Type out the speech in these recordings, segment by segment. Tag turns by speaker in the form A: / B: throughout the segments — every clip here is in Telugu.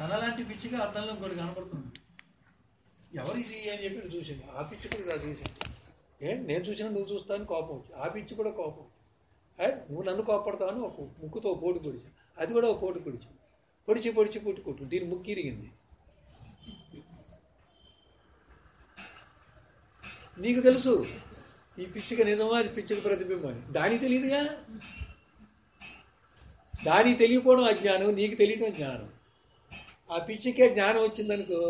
A: తనలాంటి పిచ్చిగా అద్దంలో ఇంకోటి కనపడుతుంది. ఎవరు ఇది అని చెప్పి చూసింది? ఆ పిచ్చి కూడా ఇలా చూసింది. ఏ నేను చూసినా నువ్వు చూస్తాను కోపం వచ్చి ఆ పిచ్చి కూడా కోపం వచ్చి నువ్వు నన్ను కోపడతావు ఒక ముక్కుతో పోటు పొడిచాను. అది కూడా ఒక పోటు పొడిచాను. పొడిచి పొడిచి పుట్టి కొట్టు. దీని ముక్కు ఇరిగింది. నీకు తెలుసు ఈ పిచ్చిక నిజమా అది పిచ్చిక ప్రతిబింబం అని. దానికి తెలియదుగా? దానికి తెలియకపోవడం అజ్ఞానం నీకు తెలియటం జ్ఞానం. ఆ పిచ్చికే జ్ఞానం వచ్చిందనుకో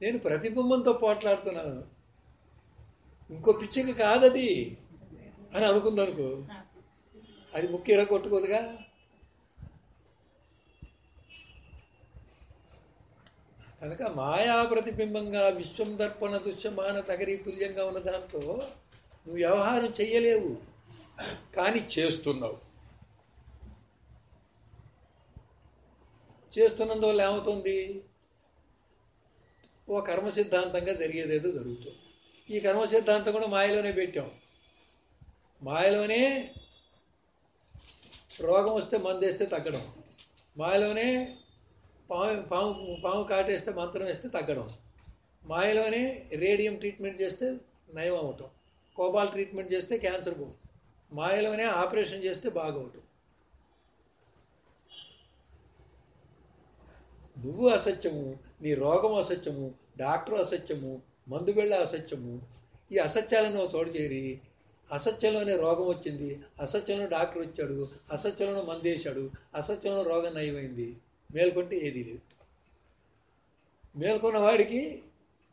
A: నేను ప్రతిబింబంతో పోట్లాడుతున్నాను. ఇంకో పిచ్చికి కాదది అని అనుకుందనుకో అది ముక్కు ఇలా కొట్టుకోదుగా? కనుక మాయా ప్రతిబింబంగా విశ్వం దర్పణ దృశ్యమాన తగరి తుల్యంగా ఉన్న దాంతో నువ్వు వ్యవహారం చేయలేవు కానీ చేస్తున్నావు. చేస్తున్నందువల్ల ఏమవుతుంది? ఓ కర్మ సిద్ధాంతంగా జరిగేదేదో జరుగుతుంది. ఈ కర్మ సిద్ధాంతం కూడా మాయలోనే పెట్టాం. మాయలోనే రోగం వస్తే మందేస్తే తగ్గడం. మాయలోనే పాము పాము పాము కాటేస్తే మంత్రం వేస్తే తగ్గడం. మాయలోనే రేడియం ట్రీట్మెంట్ చేస్తే నయం అవటం కోబాల్ ట్రీట్మెంట్ చేస్తే క్యాన్సర్ పోవటం మాయలోనే ఆపరేషన్ చేస్తే బాగవటం నువ్వు అసత్యము నీ రోగం అసత్యము డాక్టర్ అసత్యము మందు బిళ్ళ అసత్యము ఈ అసత్యాలను చోటు చేరి అసత్యంలోనే రోగం వచ్చింది అసత్యంలో డాక్టర్ వచ్చాడు అసత్యంలో మందు వేశాడు అసత్యంలో రోగం నయమైంది. మేల్కొంటే ఏదీ లేదు. మేల్కొన్న వాడికి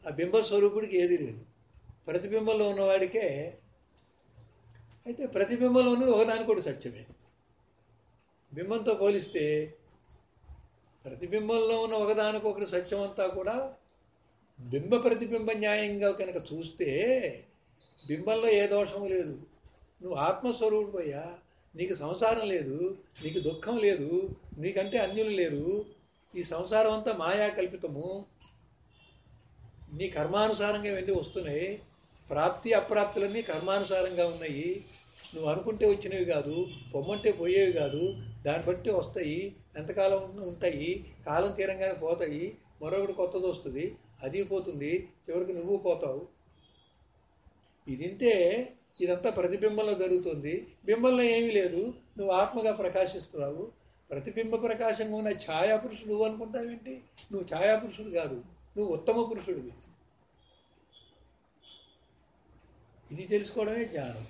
A: ఆ బింబస్వరూపుడికి ఏదీ లేదు. ప్రతిబింబంలో ఉన్నవాడికే అయితే ప్రతిబింబంలో ఉన్నది ఒకదానికొకటి సత్యమే. బింబంతో పోలిస్తే ప్రతిబింబంలో ఉన్న ఒకదానికొకటి సత్యం అంతా కూడా బింబ ప్రతిబింబ న్యాయంగా కనుక చూస్తే బింబంలో ఏ దోషము లేదు. నువ్వు ఆత్మస్వరూపుడయ్యా నీకు సంసారం లేదు నీకు దుఃఖం లేదు నీకంటే అన్యులు లేరు. ఈ సంసారం అంతా మాయా కల్పితము. నీ కర్మానుసారంగా ఇవన్నీ వస్తున్నాయి. ప్రాప్తి అప్రాప్తులన్నీ కర్మానుసారంగా ఉన్నాయి. నువ్వు అనుకుంటే వచ్చినవి కాదు పొమ్మంటే పోయేవి కాదు దాన్ని బట్టి వస్తాయి ఎంతకాలం ఉంటాయి కాలం తీరంగానే పోతాయి మరొకటి కొత్తది వస్తుంది అది పోతుంది చివరికి నువ్వు పోతావు. ఇదింటే ఇదంతా ప్రతిబింబంలో జరుగుతుంది. బింబంలో ఏమీ లేదు. నువ్వు ఆత్మగా ప్రకాశిస్తున్నావు. ప్రతిబింబ ప్రకాశంగా ఉన్న ఛాయాపురుషుడు నువ్వు అనుకుంటావేంటి? నువ్వు ఛాయాపురుషుడు కాదు. నువ్వు ఉత్తమ పురుషుడివి. ఇది తెలుసుకోవడమే జ్ఞానం.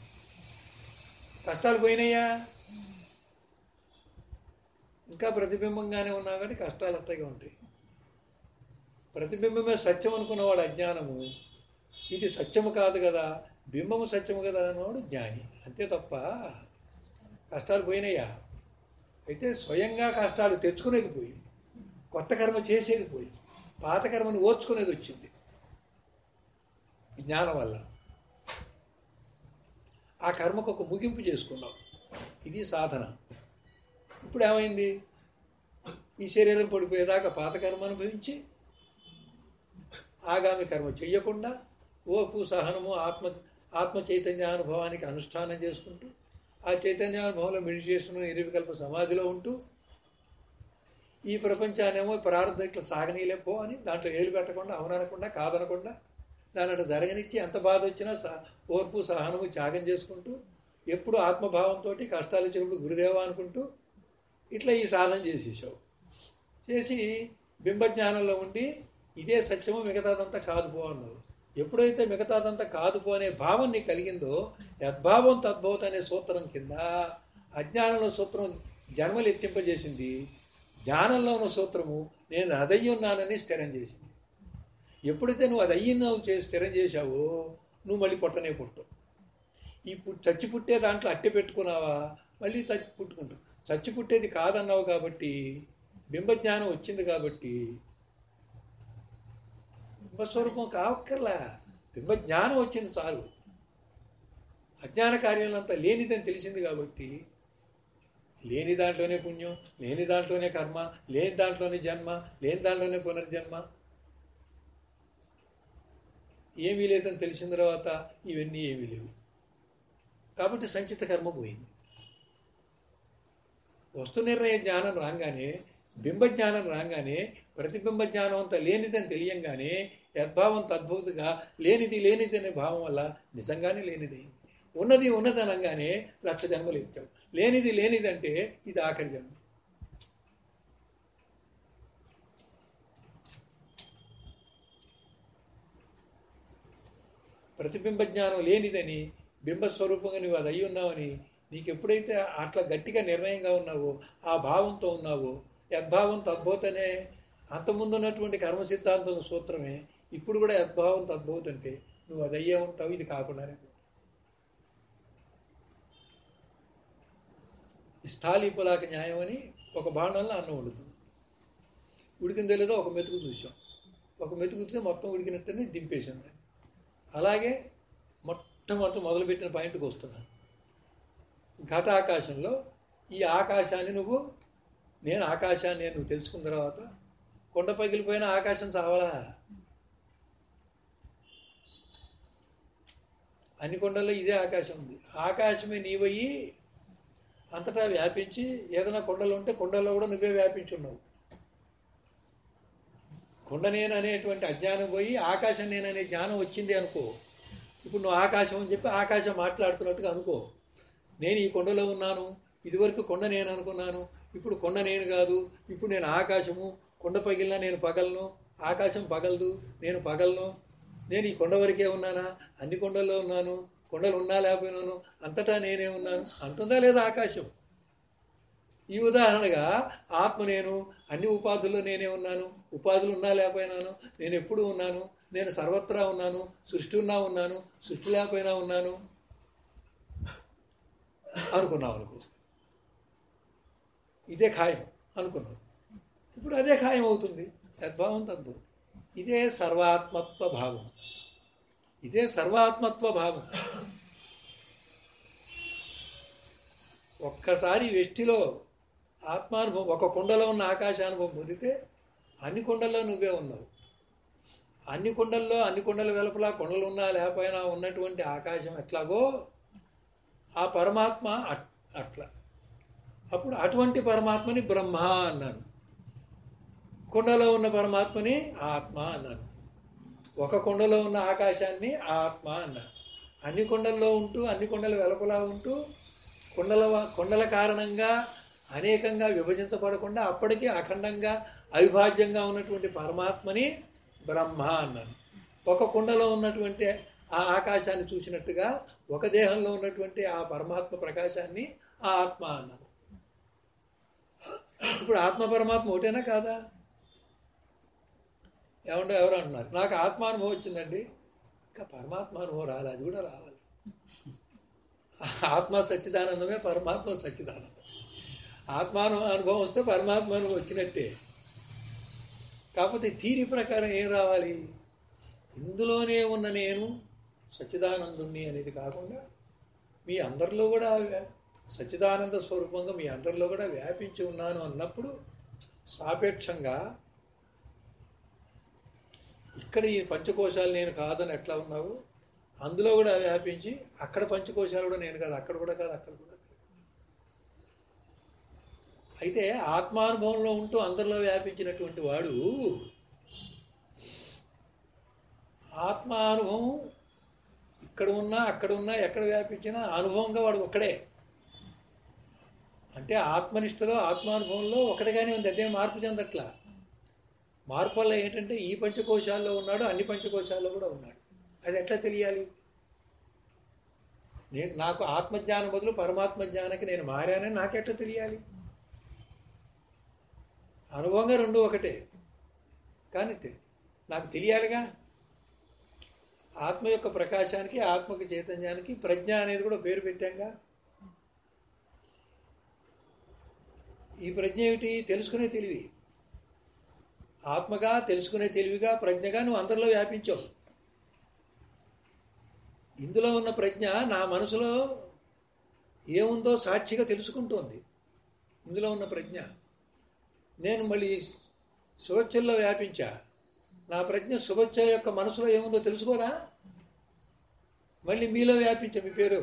A: కష్టాలు పోయినాయా? ఇంకా ప్రతిబింబంగానే ఉన్నా కాబట్టి కష్టాలు అట్టగా ఉంటాయి. ప్రతిబింబమే సత్యం అనుకున్నవాడు అజ్ఞానము. ఇది సత్యము కాదు కదా. బింబము సత్యము కదా అన్నవాడు జ్ఞాని. అంతే తప్ప కష్టాలు పోయినాయా? అయితే స్వయంగా కష్టాలు తెచ్చుకునేది పోయింది. కొత్త కర్మ చేసేది పోయింది. పాత కర్మను ఓర్చుకునేది వచ్చింది. జ్ఞానం వల్ల. ఆ కర్మకు ఒక ముగింపు చేసుకున్నాం. ఇది సాధన. ఇప్పుడు ఏమైంది ఈ శరీరం పడిపోయేదాకా పాత కర్మ అనుభవించి ఆగామి కర్మ చెయ్యకుండా ఓపు సహనము ఆత్మ ఆత్మ చైతన్యానుభవానికి అనుష్ఠానం చేసుకుంటూ ఆ చైతన్యానుభవంలో మెడిటేషన్ నిర్వికల్ప సమాధిలో ఉంటూ ఈ ప్రపంచాన్నేమో ప్రారంభం ఇట్లా సాగనీయలేపో అని దాంట్లో ఏలు పెట్టకుండా అవుననకుండా కాదనకుండా దాని అటు జరగనిచ్చి ఎంత బాధ వచ్చినా స ఓర్పు సహనము త్యాగం చేసుకుంటూ ఎప్పుడు ఆత్మభావంతో కష్టాలు వచ్చినప్పుడు గురుదేవ అనుకుంటూ ఇట్లా ఈ సాధన చేసేసావు. చేసి బింబజ్ఞానంలో ఉండి ఇదే సత్యము మిగతాదంతా కాదు పో అన్నావు ఎప్పుడైతే మిగతాదంతా కాదు పో అనే భావం నీకు కలిగిందో యద్భావం తద్భవత అనే సూత్రం కింద అజ్ఞానంలో సూత్రం జన్మలు ఎత్తింపజేసింది జ్ఞానంలో ఉన్న సూత్రము నేను అదయ్యి ఉన్నానని స్థిరం చేసింది. ఎప్పుడైతే నువ్వు అది అయ్యిన్నావు చేసి స్థిరం చేశావో నువ్వు మళ్ళీ పుట్టనే పుట్టావు. ఈ చచ్చి పుట్టే దాంట్లో అట్టె పెట్టుకున్నావా మళ్ళీ చచ్చి పుట్టుకుంటావు. చచ్చి పుట్టేది కాదన్నావు కాబట్టి బింబజ్ఞానం వచ్చింది కాబట్టి బింబస్వరూపం కావక్కర్లా బింబజ్ఞానం వచ్చింది చాలు. అజ్ఞాన కార్యాలంతా లేనిదని తెలిసింది కాబట్టి లేని దాంట్లోనే పుణ్యం లేని దాంట్లోనే కర్మ లేని దాంట్లోనే జన్మ లేని దాంట్లోనే పునర్జన్మ. ఏమీ లేదని తెలిసిన తర్వాత ఇవన్నీ ఏమీ లేవు. కాబట్టి సంచిత కర్మ పోయింది. వస్తు నిర్ణయ జ్ఞానం రాగానే బింబజ్ఞానం రాగానే ప్రతిబింబ జ్ఞానం అంత లేనిదని తెలియంగానే యద్భావం తద్భూతిగా లేనిది లేనిది అనే భావం వల్ల నిజంగానే లేనిదైంది ఉన్నది ఉన్నదనంగానే లక్ష జన్మలు ఎత్తావు. లేనిది లేనిదంటే ఇది ఆఖరి జన్మ. ప్రతిబింబ జ్ఞానం లేనిదని బింబస్వరూపంగా నువ్వు అది అయి ఉన్నావని నీకు ఎప్పుడైతే అట్లా గట్టిగా నిర్ణయంగా ఉన్నావో ఆ భావంతో ఉన్నావో యద్భావం తద్భూతనే అంతకుముందు ఉన్నటువంటి కర్మ సిద్ధాంతం సూత్రమే ఇప్పుడు కూడా యద్భావం తద్భూత అంటే నువ్వు అది అయ్యే ఉంటావు ఇది కాకుండానే పోతావు. స్థాళీపులాక న్యాయం అని ఒక బాణంలో అన్నం ఉడుతుంది ఉడికిందో లేదో ఒక మెతుకు చూసాం ఒక మెతుకు మెతుకుతే మొత్తం ఉడికినట్టనే దింపేసింది అలాగే మొట్టమొదటి మొదలుపెట్టిన పాయింట్కి వస్తున్నాను. ఘటాకాశంలో ఈ ఆకాశాన్ని నువ్వు నేను ఆకాశాన్ని నువ్వు తెలుసుకున్న తర్వాత కొండ పగిలిపోయిన ఆకాశం చావలా? అన్ని కొండల్లో ఇదే ఆకాశం ఉంది. ఆకాశమే నీవయ్యి అంతటా వ్యాపించి ఏదైనా కొండలు ఉంటే కొండల్లో కూడా నువ్వే వ్యాపించి ఉన్నావు. కొండ నేను అనేటువంటి అజ్ఞానం పోయి ఆకాశం నేననే జ్ఞానం వచ్చింది అనుకో. ఇప్పుడు నువ్వు ఆకాశం అని చెప్పి ఆకాశం మాట్లాడుతున్నట్టుగా అనుకో. నేను ఈ కొండలో ఉన్నాను ఇదివరకు కొండ నేను అనుకున్నాను ఇప్పుడు కొండ నేను కాదు ఇప్పుడు నేను ఆకాశము కొండ పగిలినా నేను పగలను ఆకాశం పగలదు నేను పగలను. నేను ఈ కొండ వరకే ఉన్నానా? అన్ని కొండల్లో ఉన్నాను కొండలు ఉన్నా లేకపోయినాను అంతటా నేనే ఉన్నాను. అంటుందా లేదా ఆకాశం? ఈ ఉదాహరణగా ఆత్మ నేను అన్ని ఉపాధుల్లో నేనే ఉన్నాను ఉపాధులు ఉన్నా లేకపోయినాను నేను ఎప్పుడు ఉన్నాను నేను సర్వత్రా ఉన్నాను సృష్టి ఉన్నా ఉన్నాను సృష్టి లేకపోయినా ఉన్నాను. అనుకున్నావు అనుకో. ఇదే ఖాయం అనుకున్నావు. ఇప్పుడు అదే ఖాయం అవుతుంది. యద్భావం తద్భవం ఇదే సర్వాత్మత్వ భావం. ఇదే సర్వాత్మత్వ భావం. ఒక్కసారి వెష్టిలో ఆత్మానుభవం ఒక కుండలో ఉన్న ఆకాశానుభవం పొందితే అన్ని కుండల్లో నువ్వే ఉన్నావు. అన్ని కుండల్లో అన్ని కుండల వెలుపల కొండలు ఉన్నా లేకపోయినా ఉన్నటువంటి ఆకాశం ఎట్లాగో ఆ పరమాత్మ అట్- అట్లా. అప్పుడు అటువంటి పరమాత్మని బ్రహ్మ అన్నాను. కుండలో ఉన్న పరమాత్మని ఆత్మ అన్నాను. ఒక కుండలో ఉన్న ఆకాశాన్ని ఆత్మ అన్నాను. అన్ని కొండల్లో ఉంటూ అన్ని కుండలు వెలుపలా ఉంటూ కొండల కుండల కొండల కారణంగా అనేకంగా విభజించబడకుండా అప్పటికీ అఖండంగా అవిభాజ్యంగా ఉన్నటువంటి పరమాత్మని బ్రహ్మ అన్నాను. ఒక కుండలో ఉన్నటువంటి ఆ ఆకాశాన్ని చూసినట్టుగా ఒక దేహంలో ఉన్నటువంటి ఆ పరమాత్మ ప్రకాశాన్ని ఆ ఆత్మ అన్నారు. ఇప్పుడు ఆత్మ పరమాత్మ ఒకటేనా కాదా? ఏమంటే ఎవరు అంటున్నారు. నాకు ఆత్మానుభవం వచ్చిందండి. ఇంకా పరమాత్మ అనుభవం రాలి అది కూడా రావాలి. ఆత్మ సచ్చిదానందమే పరమాత్మ సచ్చిదానందం. ఆత్మాను అనుభవం వస్తే పరమాత్మ అనుభవం వచ్చినట్టే. కాకపోతే తీరి ప్రకారం ఏం రావాలి? ఇందులోనే ఉన్న నేను సచ్చిదానందుణ్ణి అనేది కాకుండా మీ అందరిలో కూడా వ్యా- సచ్చిదానంద స్వరూపంగా మీ అందరిలో కూడా వ్యాపించి ఉన్నాను అన్నప్పుడు సాపేక్షంగా ఇక్కడ ఈ పంచకోశాలు నేను కాదని ఎట్లా ఉన్నావు? అందులో కూడా వ్యాపించి అక్కడ పంచకోశాలు కూడా నేను కాదు అక్కడ కూడా కాదు అక్కడ కూడా అయితే ఆత్మానుభవంలో ఉంటూ అందరిలో వ్యాపించినటువంటి వాడు ఆత్మానుభవం ఇక్కడ ఉన్నా అక్కడ ఉన్నా ఎక్కడ వ్యాపించినా అనుభవంగా వాడు ఒక్కడే. అంటే ఆత్మనిష్టలో ఆత్మానుభవంలో ఒకటిగానే ఉంది. అదే మార్పు చెందట్లా. మార్పు వల్ల ఏంటంటే ఈ పంచకోశాల్లో ఉన్నాడు అన్ని పంచకోశాల్లో కూడా ఉన్నాడు. అది ఎట్లా తెలియాలి? నేను నాకు ఆత్మజ్ఞానం బదులు పరమాత్మ జ్ఞానానికి నేను మారానని నాకెట్లా తెలియాలి? అనుభవంగా రెండు ఒకటే. కానీ నాకు తెలియాలిగా? ఆత్మ యొక్క ప్రకాశానికి ఆత్మక చైతన్యానికి ప్రజ్ఞ అనేది కూడా పేరు పెట్టాంగా. ఈ ప్రజ్ఞ ఏమిటి? తెలుసుకునే తెలివి. ఆత్మగా తెలుసుకునే తెలివిగా ప్రజ్ఞగా నువ్వు అందరిలో వ్యాపించావు. ఇందులో ఉన్న ప్రజ్ఞ నా మనసులో ఏముందో సాక్షిగా తెలుసుకుంటోంది. ఇందులో ఉన్న ప్రజ్ఞ. నేను మళ్ళీ శుభచ్చల్లో వ్యాపించా. నా ప్రజ్ఞ సుభచ్చ యొక్క మనసులో ఏముందో తెలుసుకోదా మళ్ళీ మీలో వ్యాపించా మీ పేరు?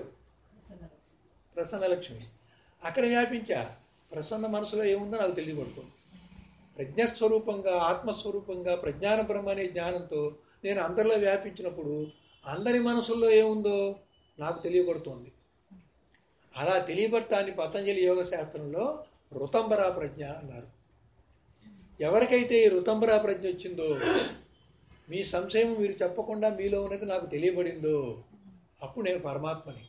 A: ప్రసన్నలక్ష్మి. అక్కడ వ్యాపించా ప్రసన్న మనసులో ఏముందో నాకు తెలియబడుతుంది ప్రజ్ఞస్వరూపంగా ఆత్మస్వరూపంగా ప్రజ్ఞాన బ్రహ్మ అనే జ్ఞానంతో నేను అందరిలో వ్యాపించినప్పుడు అందరి మనసుల్లో ఏముందో నాకు తెలియబడుతోంది అలా తెలియబడటాన్ని పతంజలి యోగ శాస్త్రంలో రుతంబరా ప్రజ్ఞ అన్నారు. ఎవరికైతే ఈ ఋతంబరా ప్రజ్ఞ వచ్చిందో మీ సంశయం మీరు చెప్పకుండా మీలో ఉన్నది నాకు తెలియబడిందో అప్పుడు నేను పరమాత్మని.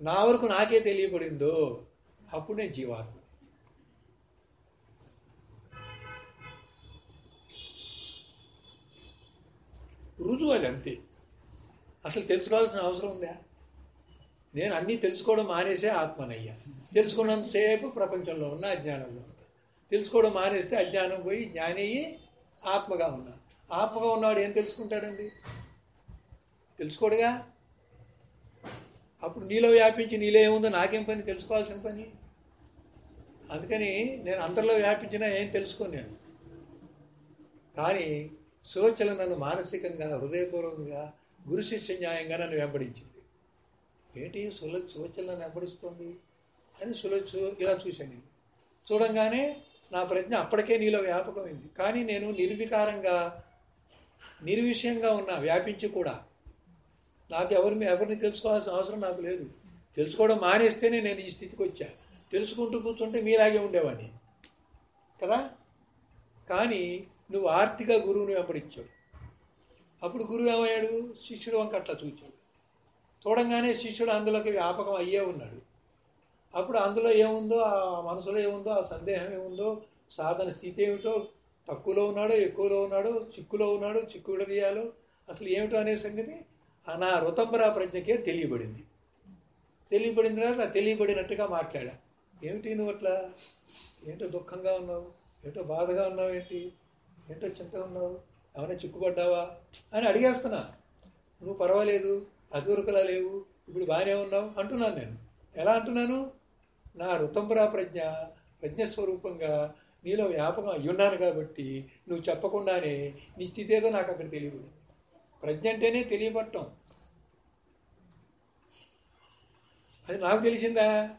A: నా వరకు నాకే తెలియబడిందో అప్పుడు నేను జీవాత్మ రుజువు అది అంతే. అసలు తెలుసుకోవాల్సిన అవసరం ఉందా? నేను అన్నీ తెలుసుకోవడం మానేసే ఆత్మనయ్యా. తెలుసుకున్నంతసేపు ప్రపంచంలో ఉన్న అజ్ఞానంలో. తెలుసుకోవడం మానేస్తే అజ్ఞానం పోయి జ్ఞానయ్యి ఆత్మగా ఉన్నాడు ఆత్మగా ఉన్నవాడు ఏం తెలుసుకుంటాడండి? తెలుసుకోడుగా? అప్పుడు నీలో వ్యాపించి నీలో ఏముందో నాకేం పని? తెలుసుకోవాల్సిన పని? అందుకని నేను అందరిలో వ్యాపించినా ఏం తెలుసుకోను నేను. కానీ సోచల నన్ను మానసికంగా హృదయపూర్వకంగా గురు శిష్య న్యాయంగా నన్ను వెంబడించింది. ఏంటి? సుల సోచల నన్ను వెంబడిస్తుంది? అని సుల ఇలా చూశాను నేను. చూడంగానే నా ప్రజ్ఞ అప్పటికే నీలో వ్యాపకమైంది కానీ నేను నిర్వికారంగా నిర్విషయంగా ఉన్నా వ్యాపించి కూడా. నాకు ఎవరిని ఎవరిని తెలుసుకోవాల్సిన అవసరం నాకు లేదు. తెలుసుకోవడం మానేస్తేనే నేను ఈ స్థితికి వచ్చా. తెలుసుకుంటూ కూర్చుంటే మీలాగే ఉండేవాడిని. కదా? కానీ నువ్వు ఆర్తిగా గురువుని వెంబడించావు. అప్పుడు గురువు ఏమయ్యాడు? శిష్యుడు వంక అట్లా చూచాడు. చూడంగానే శిష్యుడు అందులోకి వ్యాపకం అయ్యే ఉన్నాడు. అప్పుడు అందులో ఏముందో ఆ మనసులో ఏముందో ఆ సందేహం ఏముందో సాధన స్థితి ఏమిటో తక్కువలో ఉన్నాడో ఎక్కువలో ఉన్నాడో చిక్కులో ఉన్నాడో చిక్కు విడదీయాలో అసలు ఏమిటో అనే సంగతి ఆ నా రుతంబరా ప్రజ్ఞకే తెలియబడింది. తెలియబడిన తర్వాత తెలియబడినట్టుగా మాట్లాడా. ఏమిటి నువ్వు అట్లా? ఏంటో దుఃఖంగా ఉన్నావు? ఏంటో బాధగా ఉన్నావు ఏంటి? ఏంటో చింత ఉన్నావు? ఏమైనా చిక్కుపడ్డావా? అని అడిగేస్తున్నా. నువ్వు పర్వాలేదు అదురుకలా లేవు ఇప్పుడు బాగానే ఉన్నావు అంటున్నాను నేను. ఎలా అంటున్నాను? నా ఋతంబరా ప్రజ్ఞ ప్రజ్ఞస్వరూపంగా నీలో వ్యాపకం అయ్యున్నాను కాబట్టి నువ్వు చెప్పకుండానే నీ స్థితి ఏదో నాకు అక్కడ తెలియబడింది. ప్రజ్ఞ అంటేనే తెలియబట్టం. అది నాకు తెలిసిందా?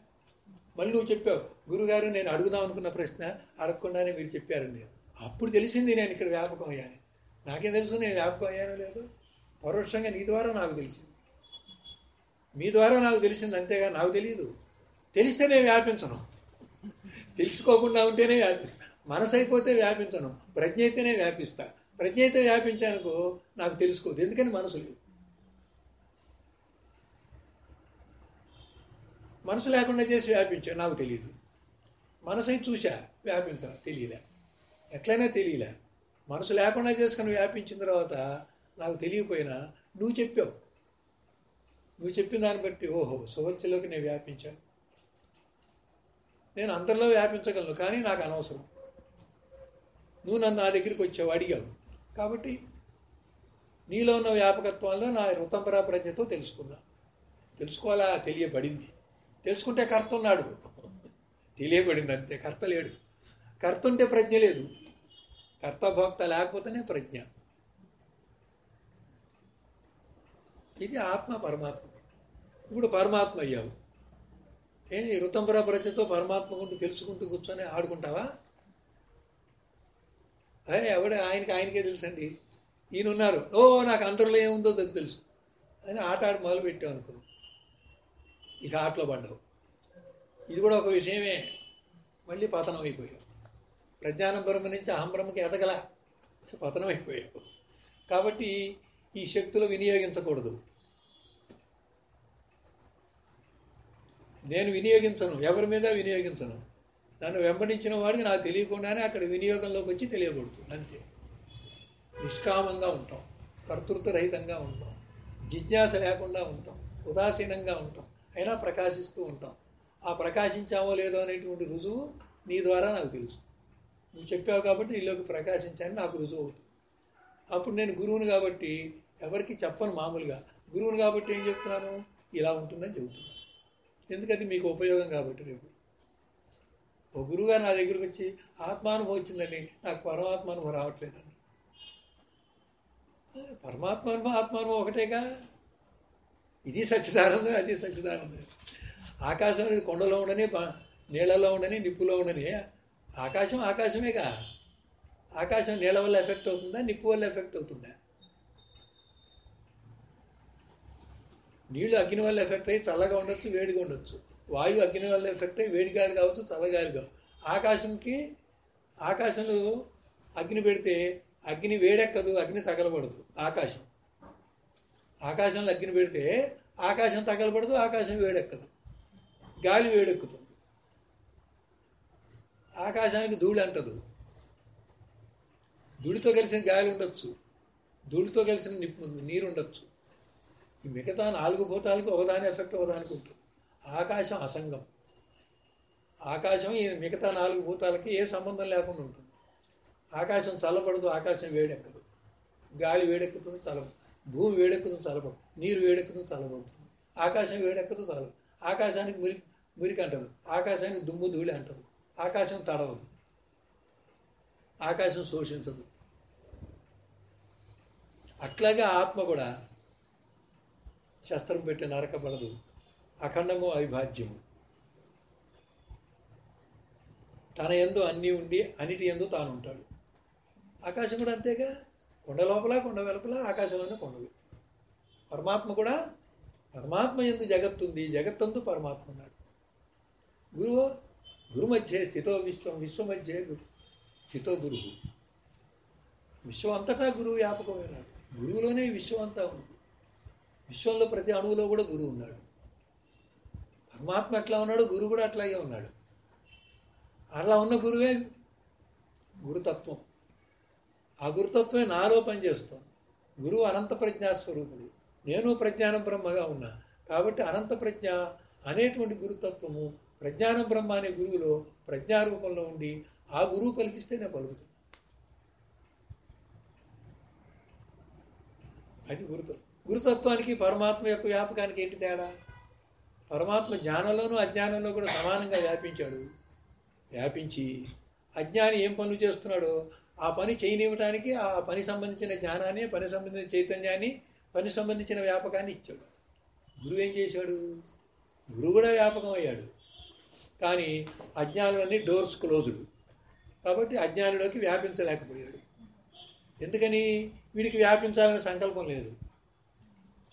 A: మళ్ళీ నువ్వు చెప్పావు గురుగారు నేను అడుగుదాం అనుకున్న ప్రశ్న అడగకుండానే మీరు చెప్పారండి అప్పుడు తెలిసింది నేను ఇక్కడ వ్యాపకం అయ్యాను. నాకేం తెలుసు నేను వ్యాపకం అయ్యానో లేదు? పరోక్షంగా నీ ద్వారా నాకు తెలిసింది. మీ ద్వారా నాకు తెలిసింది అంతేగా నాకు తెలియదు తెలిస్తేనే వ్యాపించను. తెలుసుకోకుండా ఉంటేనే వ్యాపిస్తా మనసు అయిపోతే వ్యాపించను. ప్రజ్ఞ అయితేనే వ్యాపిస్తా. ప్రజ్ఞ అయితే వ్యాపించానుకో నాకు తెలుసుకోదు. ఎందుకని మనసు లేదు? మనసు లేకుండా చేసి వ్యాపించా నాకు తెలియదు మనసు అయితే చూసా వ్యాపించా తెలియలే ఎట్లయినా తెలియలే మనసు లేకుండా చేసుకుని వ్యాపించిన తర్వాత నాకు తెలియకపోయినా నువ్వు చెప్పావు. నువ్వు చెప్పిన దాన్ని బట్టి ఓహో సువచ్చలోకి నేను వ్యాపించాను. నేను అందరిలో వ్యాపించగలను కానీ నాకు అనవసరం. నువ్వు నన్ను నా దగ్గరికి వచ్చావు అడిగావు. కాబట్టి నీలో ఉన్న వ్యాపకత్వంలో నా ఋతంబరా ప్రజ్ఞతో తెలుసుకున్నా. తెలుసుకోవాలా? తెలియబడింది. తెలుసుకుంటే కర్త ఉన్నాడు తెలియబడింది అంతే కర్త లేడు. కర్త ఉంటే ప్రజ్ఞ లేదు. కర్తభోక్త లేకపోతేనే ప్రజ్ఞ. ఇది ఆత్మ పరమాత్మ. ఇప్పుడు పరమాత్మ అయ్యావు. ఏ ఋతంబర ప్రజ్ఞతో పరమాత్మ గురించి తెలుసుకుంటూ కూర్చొని ఆడుకుంటావా? ఏ ఎవడే ఆయనకి ఆయనకే తెలుసండి. ఈయన ఉన్నారు ఓ నాకు అందరిలో ఏముందో దగ్గర తెలుసు. అని ఆట ఆడి మొదలు పెట్టావు అనుకో. ఇక ఆటలో పడ్డావు. ఇది కూడా ఒక విషయమే. మళ్ళీ పతనం అయిపోయావు. ప్రజ్ఞానం బ్రహ్మ నుంచి అహం బ్రహ్మకి ఎదగల. పతనం అయిపోయావు. కాబట్టి ఈ శక్తులు వినియోగించకూడదు. నేను వినియోగించను ఎవరి మీద వినియోగించను. నన్ను వెంబడించిన వాడికి నాకు తెలియకుండానే అక్కడ వినియోగంలోకి వచ్చి తెలియబడుతుంది అంతే. నిష్కామంగా ఉంటాం కర్తృత్వరహితంగా ఉంటాం జిజ్ఞాస లేకుండా ఉంటాం ఉదాసీనంగా ఉంటాం అయినా ప్రకాశిస్తూ ఉంటాం. ఆ ప్రకాశించామో లేదో అనేటువంటి రుజువు నీ ద్వారా నాకు తెలుసు. నువ్వు చెప్పావు కాబట్టి నీలోకి ప్రకాశించాలని నాకు రుజువు అవుతుంది. అప్పుడు నేను గురువుని కాబట్టి ఎవరికి చెప్పను మామూలుగా. గురువుని కాబట్టి ఏం చెప్తున్నాను? ఇలా ఉంటుందని చెబుతున్నాను. ఎందుకది మీకు ఉపయోగం కాబట్టి రేపు? ఓ గురువుగారు నా దగ్గరికి వచ్చి ఆత్మానుభవం వచ్చిందండి నాకు పరమాత్మానుభవం రావట్లేదండి. పరమాత్మానుభవం ఆత్మానుభవం ఒకటేగా? ఇది సచ్చిదానందం అది సచ్చిదానందం. ఆకాశం అనేది కొండలో ఉండని నీళ్ళలో ఉండని నిప్పులో ఉండని ఆకాశం ఆకాశమేగా? ఆకాశం నీళ్ళ వల్ల ఎఫెక్ట్ అవుతుందా నిప్పు వల్ల ఎఫెక్ట్ అవుతుందా? నీళ్ళు అగ్ని వల్ల ఎఫెక్ట్ అయ్యి చల్లగా ఉండొచ్చు వేడిగా ఉండొచ్చు. వాయువు అగ్ని వల్ల ఎఫెక్ట్ అయ్యి వేడిగాలి కావచ్చు చల్లగాలి కావచ్చు. ఆకాశంకి ఆకాశంలో అగ్ని పెడితే అగ్ని వేడెక్కదు అగ్ని తగలబడదు ఆకాశం. ఆకాశంలో అగ్ని పెడితే ఆకాశం తగలబడదు ఆకాశం వేడెక్కదు. గాలి వేడెక్కుతుంది. ఆకాశానికి ధూళి అంటదు. ధూళితో కలిసిన గాలి ఉండొచ్చు. ధూళితో కలిసిన నిప్పు నీరు ఉండొచ్చు. ఈ మిగతా నాలుగు భూతాలకు ఒకదాని ఎఫెక్ట్ ఒకదానికి ఉంటుంది. ఆకాశం అసంగం. ఆకాశం ఈ మిగతా నాలుగు భూతాలకి ఏ సంబంధం లేకుండా ఉంటుంది. ఆకాశం చల్లబడదు ఆకాశం వేడెక్కదు. గాలి వేడెక్కుతుంది చల్లబడు భూమి వేడెక్కుతుంది చల్లబడు నీరు వేడెక్కుతుంది చల్లబడుతుంది. ఆకాశం వేడెక్కదు చాలు ఆకాశానికి మురికి మురికి అంటదు. ఆకాశానికి దుమ్ము ధూళి అంటదు. ఆకాశం తడవదు. ఆకాశం శోషించదు. అట్లాగే ఆత్మ కూడా శస్త్రం పెట్టి నరకబడదు అఖండము అవిభాజ్యము. తన ఎందు అన్నీ ఉండి అన్నిటి ఎందు తాను ఉంటాడు ఆకాశం కూడా అంతేగా. కొండ లోపల కొండ వెలుపల ఆకాశంలోనే కొండలు. పరమాత్మ కూడా పరమాత్మ ఎందు జగత్తుంది జగత్తందు పరమాత్మ ఉన్నాడు. గురువు గురు మధ్య స్థితో విశ్వం విశ్వ మధ్య గురు స్థితో గురువు. విశ్వం అంతటా గురువు వ్యాపకమైనాడు. గురువులోనే విశ్వం అంతా ఉంది. విశ్వంలో ప్రతి అణువులో కూడా గురువు ఉన్నాడు. పరమాత్మ ఎట్లా ఉన్నాడు గురువు కూడా అట్లాగే ఉన్నాడు. అట్లా ఉన్న గురువే గురుతత్వం. ఆ గురుతత్వమే నాలో పనిచేస్తుంది. గురువు అనంత ప్రజ్ఞాస్వరూపుడు నేను ప్రజ్ఞానం బ్రహ్మగా ఉన్నా. కాబట్టి అనంత ప్రజ్ఞ అనేటువంటి గురుతత్వము ప్రజ్ఞానం బ్రహ్మ అనే గురువులో ప్రజ్ఞారూపంలో ఉండి ఆ గురువు పలికిస్తే నేను పలుకుతున్నా అది గురుతత్వం. గురుతత్వానికి పరమాత్మ యొక్క వ్యాపకానికి ఏంటి తేడా? పరమాత్మ జ్ఞానంలోనూ అజ్ఞానంలో కూడా సమానంగా వ్యాపించాడు. వ్యాపించి అజ్ఞాని ఏం పనులు చేస్తున్నాడో ఆ పని చేయనివ్వటానికి ఆ పని సంబంధించిన జ్ఞానాన్ని పని సంబంధించిన చైతన్యాన్ని పని సంబంధించిన వ్యాపకాన్ని ఇచ్చాడు. గురువు ఏం చేశాడు? గురువు కూడా వ్యాపకం అయ్యాడు. కానీ అజ్ఞానులన్నీ డోర్స్ క్లోజ్డ్. కాబట్టి అజ్ఞానులోకి వ్యాపించలేకపోయాడు. ఎందుకని? వీడికి వ్యాపించాలని సంకల్పం లేదు.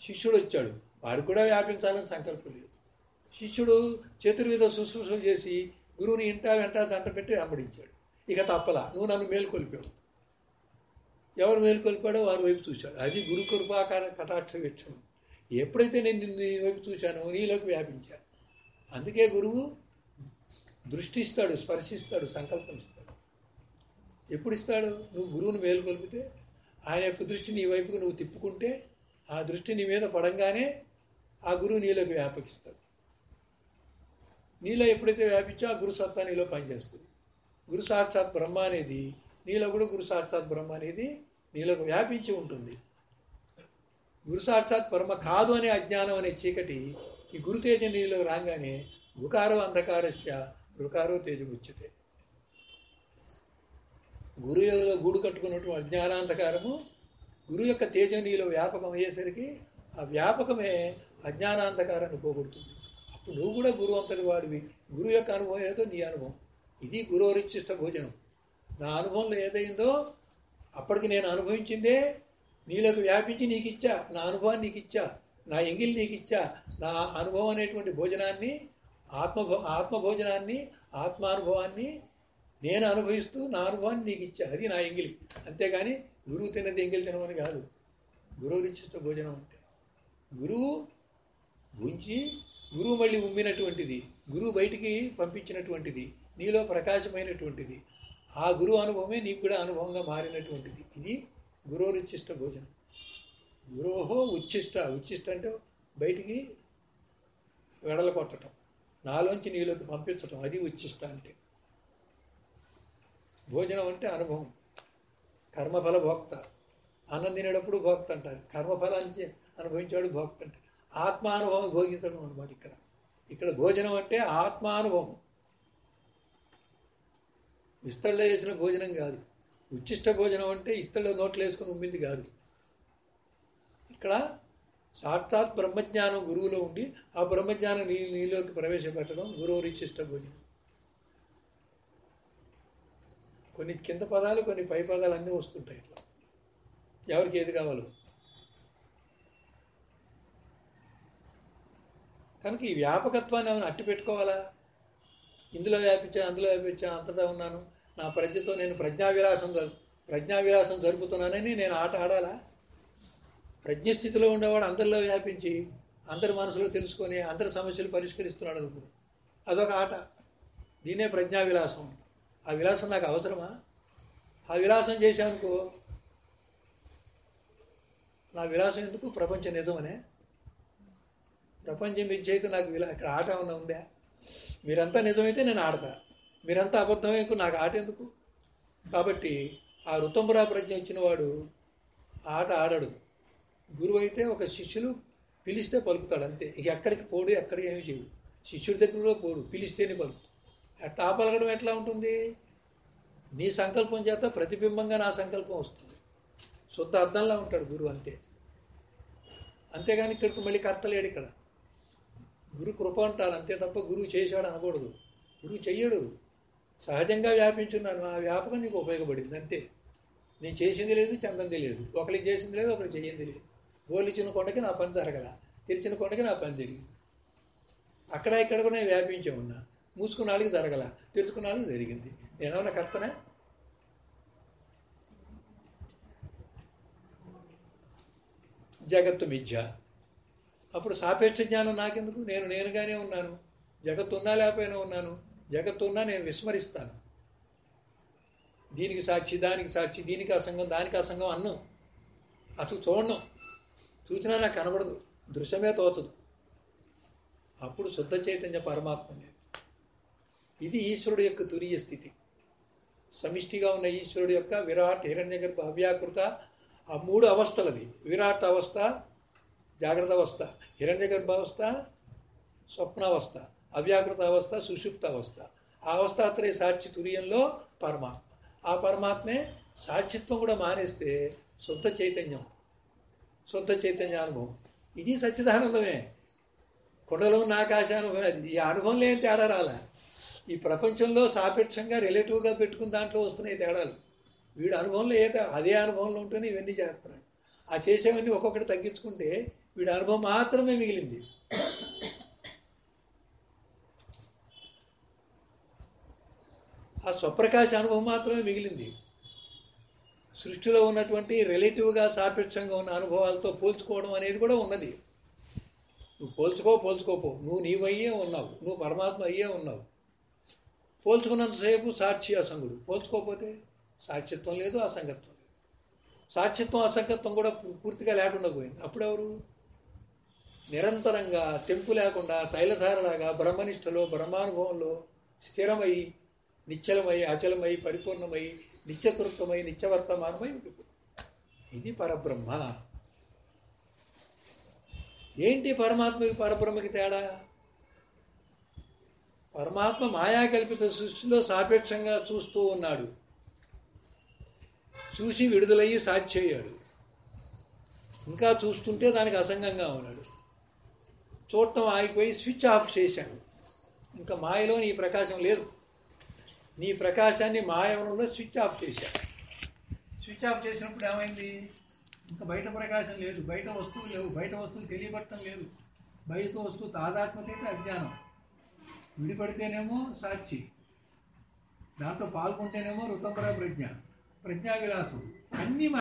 A: శిష్యుడు వచ్చాడు. వాడు కూడా వ్యాపించాలని సంకల్పం లేదు. శిష్యుడు చతుర్విధ శుశ్రూషలు చేసి గురువుని ఇంటా వెంట దంట పెట్టి వెంబడించాడు. ఇక తప్పలా నువ్వు నన్ను మేలుకొల్పావు. ఎవరు మేలుకొల్పాడో వారి వైపు చూశాడు. అది గురు కృపాకార కటాక్ష వీక్షణం. ఎప్పుడైతే నేను నిన్ను నీ వైపు చూశానో నీలోకి వ్యాపించాను అందుకే గురువు దృష్టిస్తాడు స్పర్శిస్తాడు సంకల్పం ఇస్తాడు. ఎప్పుడు ఇస్తాడు? నువ్వు గురువుని మేలుకొల్పితే ఆయన యొక్క దృష్టి నీ వైపుకు నువ్వు తిప్పుకుంటే ఆ దృష్టి నీ మీద పడంగానే ఆ గురువు నీలోకి వ్యాపకిస్తుంది. నీలో ఎప్పుడైతే వ్యాపించో ఆ గురు సత్తా నీలో పనిచేస్తుంది. గురు సాక్షాత్ బ్రహ్మ అనేది నీలో కూడా గురు సాక్షాత్ బ్రహ్మ అనేది నీలోకి వ్యాపించి ఉంటుంది. గురు సాక్షాత్ బ్రహ్మ కాదు అనే అజ్ఞానం అనే చీకటి ఈ గురుతేజ నీలో రాగానే గుకారో అంధకారస్య రుకారో తేజముచ్యతే గురు గూడు కట్టుకున్నటువంటి అజ్ఞానాంధకారము గురు యొక్క తేజం నీలో వ్యాపకం అయ్యేసరికి ఆ వ్యాపకమే అజ్ఞానాంధకారాన్ని పోగొడుతుంది. అప్పుడు నువ్వు కూడా గురువు అంతటి వాడివి. గురువు యొక్క అనుభవం ఏదో నీ అనుభవం. ఇది గురువరిచ్చిష్ట భోజనం. నా అనుభవంలో ఏదైందో అప్పటికి నేను అనుభవించిందే. నీలోకి వ్యాపించి నీకు ఇచ్చా నా అనుభవాన్ని నీకు ఇచ్చా నా ఎంగిల్ నీకు ఇచ్చా నా అనుభవం అనేటువంటి భోజనాన్ని ఆత్మ ఆత్మభోజనాన్ని ఆత్మానుభవాన్ని నేను అనుభవిస్తూ నా అనుభవాన్ని నీకు ఇచ్చా అది నా ఎంగిలి. అంతేగాని గురువు తిన్నది ఎంగిలి తినమని కాదు. గురువు రుచిష్ట భోజనం అంటే. గురువు ఉంచి గురువు మళ్ళీ ఉమ్మినటువంటిది గురువు బయటికి పంపించినటువంటిది నీలో ప్రకాశమైనటువంటిది ఆ గురువు అనుభవమే నీకు కూడా అనుభవంగా మారినటువంటిది. ఇది గురువు రుచిష్ట భోజనం. గురోహో ఉచ్చిష్ట ఉచ్చిష్ట అంటే బయటికి వెడల కొట్టడం నాలోంచి నీలోకి పంపించటం అది ఉచ్చిష్ట అంటే. భోజనం అంటే అనుభవం. కర్మఫల భోక్త. అన్నం తినేటప్పుడు భోక్త అంటారు. కర్మఫలాన్ని అనుభవించాడు భోక్త అంటారు. ఆత్మానుభవం భోగించడం అనమాట ఇక్కడ. ఇక్కడ భోజనం అంటే ఆత్మానుభవం. విస్తళ్ళ వేసిన భోజనం కాదు. ఉచ్చిష్ట భోజనం అంటే ఇస్తళ్ళ నోట్లు వేసుకుని ఉమ్మింది కాదు. ఇక్కడ సాక్షాత్ బ్రహ్మజ్ఞానం గురువులో ఉండి ఆ బ్రహ్మజ్ఞానం నీ నీలోకి ప్రవేశపెట్టడం గురువు రిచిష్ట భోజనం. కొన్ని కింద పదాలు కొన్ని పై పదాలు అన్నీ వస్తుంటాయి ఇట్లా. ఎవరికి ఏది కావాలో. కనుక ఈ వ్యాపకత్వాన్ని ఏమైనా అట్టి పెట్టుకోవాలా? ఇందులో వ్యాపించాను అందులో వ్యాపించాను అంతటా ఉన్నాను. నా ప్రజ్ఞతో నేను ప్రజ్ఞావిలాసం ప్రజ్ఞావిలాసం జరుపుతున్నానని నేను ఆట ఆడాలా? ప్రజ్ఞస్థితిలో ఉండేవాడు అందరిలో వ్యాపించి అందరి మనసులో తెలుసుకొని అందరి సమస్యలు పరిష్కరిస్తున్నాడు అనుకో. అదొక ఆట. దీనే ప్రజ్ఞా విలాసం ఆ విలాసం నాకు అవసరమా? ఆ విలాసం చేశానుకో. నా విలాసం ఎందుకు? ప్రపంచం నిజమనే. ప్రపంచం మించి అయితే నాకు విలా ఇక్కడ ఆట ఏమన్నా ఉందా? మీరంతా నిజమైతే నేను ఆడతా. మీరంతా అబద్ధమే నాకు ఆట ఎందుకు? కాబట్టి ఆ ఋతంబరా ప్రజ్ఞ వచ్చిన వాడు ఆట ఆడడు. గురువు అయితే ఒక శిష్యులు పిలిస్తే పలుకుతాడు అంతే. ఇక ఎక్కడికి పోడు ఎక్కడికి ఏమి చేయడు. శిష్యుడి దగ్గర కూడా పోడు పిలిస్తేనే పలుకు టాపలగడం ఎట్లా ఉంటుంది? నీ సంకల్పం చేత ప్రతిబింబంగా నా సంకల్పం వస్తుంది. శుద్ధ అర్థంలా ఉంటాడు గురువు అంతే. అంతేగాని ఇక్కడికి మళ్ళీ కర్తలేడు ఇక్కడ. గురు కృప అంటారు అంతే తప్ప గురువు చేశాడు అనకూడదు. గురువు చెయ్యడు. సహజంగా వ్యాపించున్నాను ఆ వ్యాపకం నీకు ఉపయోగపడింది అంతే. నేను చేసింది లేదు చెందంది లేదు. ఒకరికి చేసింది లేదు ఒకరికి చెయ్యింది లేదు. గోలిచిన కొండకి నా పని జరగల తెరిచిన కొండకి నా పని జరిగింది. అక్కడ ఇక్కడ కూడా నేను వ్యాపించే ఉన్నా. మూసుకున్న వాళ్ళకి జరగల. తెరుచుకున్న వాళ్ళకి జరిగింది. నేనేమన్నా కర్తనా? జగత్తు మిథ్య అప్పుడు సాపేక్ష జ్ఞానం నాకెందుకు? నేను నేనుగానే ఉన్నాను. జగత్తు ఉన్నా లేకపోయినా ఉన్నాను. జగత్తు ఉన్నా నేను విస్మరిస్తాను. దీనికి సాక్షి దానికి సాక్షి దీనికి అసంగం దానికి అసంగం అన్నం. అసలు చూడను. చూసినా నాకు కనబడదు. దృశ్యమే తోచదు. అప్పుడు శుద్ధ చైతన్య పరమాత్మ నేను. ఇది ఈశ్వరుడు యొక్క తురియ స్థితి. సమిష్టిగా ఉన్న ఈశ్వరుడు యొక్క విరాట్ హిరణ్యగర్భ అవ్యాకృత ఆ మూడు అవస్థలది. విరాట్ అవస్థ జాగ్రత్త అవస్థ. హిరణ్యగర్భ అవస్థ స్వప్నావస్థ. అవ్యాకృత అవస్థ సుషుప్త అవస్థ. ఆ అవస్థాత్రయ సాక్షి తుర్యంలో పరమాత్మ. ఆ పరమాత్మే సాక్షిత్వం కూడా మానేస్తే శుద్ధ చైతన్యం. శుద్ధ చైతన్య అనుభవం. ఇది సచ్చిదానందమే కొండలో ఉన్న ఆకాశానుభవం అది ఈ అనుభవం లేని తేడా రాలే. ఈ ప్రపంచంలో సాపేక్షంగా రిలేటివ్గా పెట్టుకున్న దాంట్లో వస్తున్నాయి తేడాలు. వీడు అనుభవంలో ఏ తే- అదే అనుభవంలో ఉంటేనే ఇవన్నీ చేస్తున్నాడు ఆ చేసేవన్నీ ఒక్కొక్కటి తగ్గించుకుంటే వీడి అనుభవం మాత్రమే మిగిలింది. ఆ స్వప్రకాశ అనుభవం మాత్రమే మిగిలింది. సృష్టిలో ఉన్నటువంటి రిలేటివ్గా సాపేక్షంగా ఉన్న అనుభవాలతో పోల్చుకోవడం అనేది కూడా ఉన్నది. నువ్వు పోల్చుకో పోల్చుకోపో. నువ్వు నీవయ్యే ఉన్నావు. నువ్వు పరమాత్మ అయ్యే ఉన్నావు. పోల్చుకున్నంతసేపు సాక్షి అసంగుడు. పోల్చుకోకపోతే సాక్షిత్వం లేదు అసంగత్వం లేదు. సాక్షిత్వం అసంగత్వం కూడా పూ- పూర్తిగా లేకుండా పోయింది. అప్పుడెవరు? నిరంతరంగా తెంపు లేకుండా తైలధారలాగా బ్రహ్మనిష్టలో బ్రహ్మానుభవంలో స్థిరమై నిశ్చలమై అచలమై పరిపూర్ణమై నిత్యతృప్తమై నిత్యవర్తమానమై ఉండిపో. ఇది పరబ్రహ్మ. ఏంటి పరమాత్మకి పరబ్రహ్మకి తేడా? పరమాత్మ మాయాకల్పిత సృష్టిలో సాపేక్షంగా చూస్తూ ఉన్నాడు. చూసి విడుదలయ్యి సాక్షయ్యాడు ఇంకా చూస్తుంటే దానికి అసంగంగా ఉన్నాడు. చూడటం ఆగిపోయి స్విచ్ ఆఫ్ చేశాను ఇంకా మాయలో నీ ప్రకాశం లేదు. నీ ప్రకాశాన్ని మాయవనంలో స్విచ్ ఆఫ్ చేశాను స్విచ్ ఆఫ్ చేసినప్పుడు ఏమైంది? ఇంకా బయట ప్రకాశం లేదు. బయట వస్తువులు లేవు. బయట వస్తువులు తెలియబట్టం లేదు. బయట వస్తువు తాదాత్మత అయితే అజ్ఞానం. విడిపడితేనేమో సాక్షి. దాంట్లో పాల్గొంటేనేమో ఋతంబర ప్రజ్ఞ ప్రజ్ఞావిలాసం. అన్నీ